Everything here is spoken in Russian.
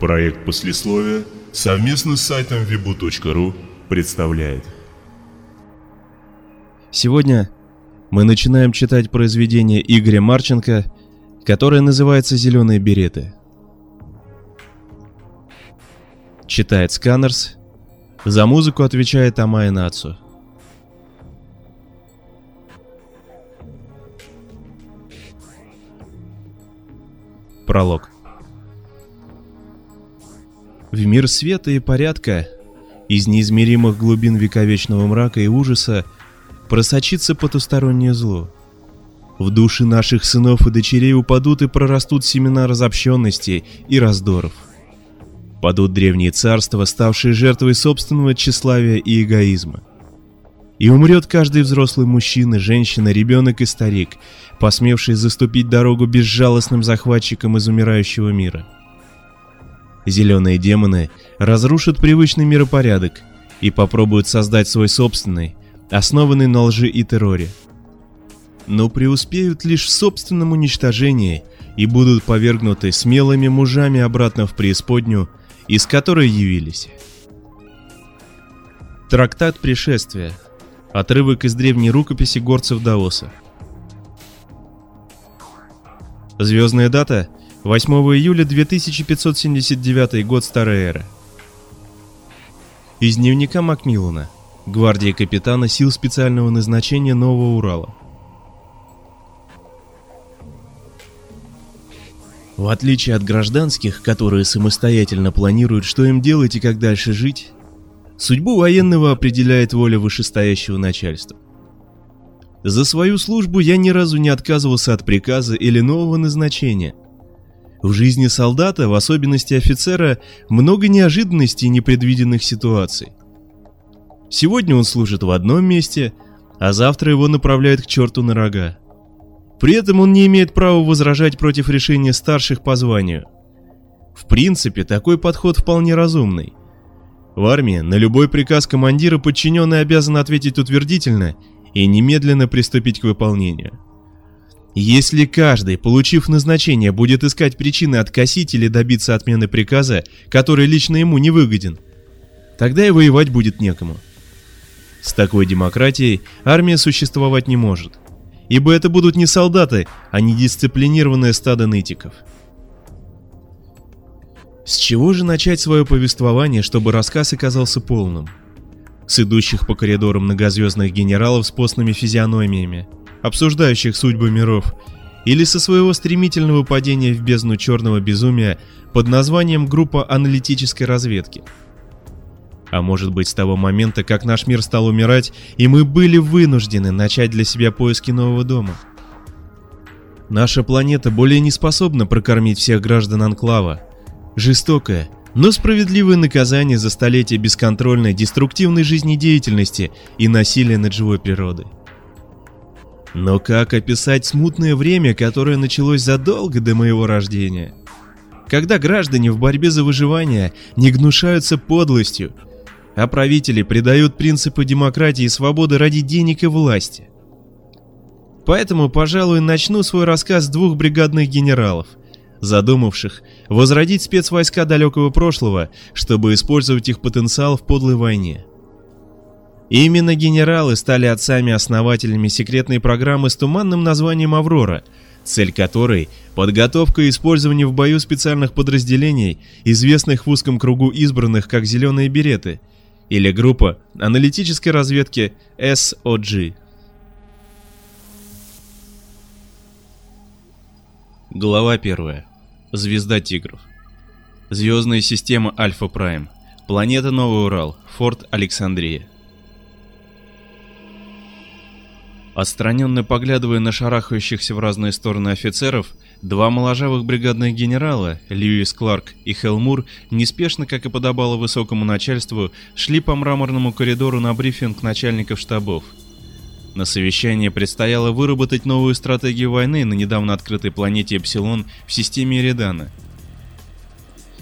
Проект послесловия совместно с сайтом vibu.ru представляет. Сегодня мы начинаем читать произведение Игоря Марченко, которое называется «Зеленые береты». Читает Сканерс, за музыку отвечает Амая Нацу. Пролог. В мир света и порядка, из неизмеримых глубин вековечного мрака и ужаса, просочится потустороннее зло. В души наших сынов и дочерей упадут и прорастут семена разобщенности и раздоров. Падут древние царства, ставшие жертвой собственного тщеславия и эгоизма. И умрет каждый взрослый мужчина, женщина, ребенок и старик, посмевший заступить дорогу безжалостным захватчикам из умирающего мира. Зеленые демоны разрушат привычный миропорядок и попробуют создать свой собственный, основанный на лжи и терроре. Но преуспеют лишь в собственном уничтожении и будут повергнуты смелыми мужами обратно в преисподнюю, из которой явились. Трактат пришествия. Отрывок из древней рукописи горцев Даоса. Звездная дата 8 июля 2579 год Старой Эры. Из дневника Макмиллана. Гвардия капитана сил специального назначения Нового Урала. В отличие от гражданских, которые самостоятельно планируют, что им делать и как дальше жить, судьбу военного определяет воля вышестоящего начальства. За свою службу я ни разу не отказывался от приказа или нового назначения. В жизни солдата, в особенности офицера, много неожиданностей и непредвиденных ситуаций. Сегодня он служит в одном месте, а завтра его направляют к черту на рога. При этом он не имеет права возражать против решения старших по званию. В принципе, такой подход вполне разумный. В армии на любой приказ командира подчиненный обязан ответить утвердительно и немедленно приступить к выполнению. Если каждый, получив назначение, будет искать причины откосить или добиться отмены приказа, который лично ему не выгоден, тогда и воевать будет некому. С такой демократией армия существовать не может, ибо это будут не солдаты, а недисциплинированное стадо нытиков. С чего же начать свое повествование, чтобы рассказ оказался полным? с идущих по коридорам многозвездных генералов с постными физиономиями, обсуждающих судьбы миров, или со своего стремительного падения в бездну черного безумия под названием «Группа аналитической разведки». А может быть с того момента, как наш мир стал умирать, и мы были вынуждены начать для себя поиски нового дома. Наша планета более не способна прокормить всех граждан Анклава. Жестокая, но справедливое наказание за столетия бесконтрольной деструктивной жизнедеятельности и насилия над живой природой. Но как описать смутное время, которое началось задолго до моего рождения? Когда граждане в борьбе за выживание не гнушаются подлостью, а правители предают принципы демократии и свободы ради денег и власти. Поэтому, пожалуй, начну свой рассказ двух бригадных генералов – задумавших возродить спецвойска далекого прошлого, чтобы использовать их потенциал в подлой войне. Именно генералы стали отцами-основателями секретной программы с туманным названием «Аврора», цель которой – подготовка и использование в бою специальных подразделений, известных в узком кругу избранных как «Зеленые береты», или группа аналитической разведки SOG. Глава первая. Звезда тигров. Звездная система Альфа Прайм. Планета Новый Урал. Форт Александрия. Отстраненно поглядывая на шарахающихся в разные стороны офицеров, два моложавых бригадных генерала, Льюис Кларк и Хелмур, неспешно, как и подобало высокому начальству, шли по мраморному коридору на брифинг начальников штабов – на совещании предстояло выработать новую стратегию войны на недавно открытой планете Эпсилон в системе Эридана –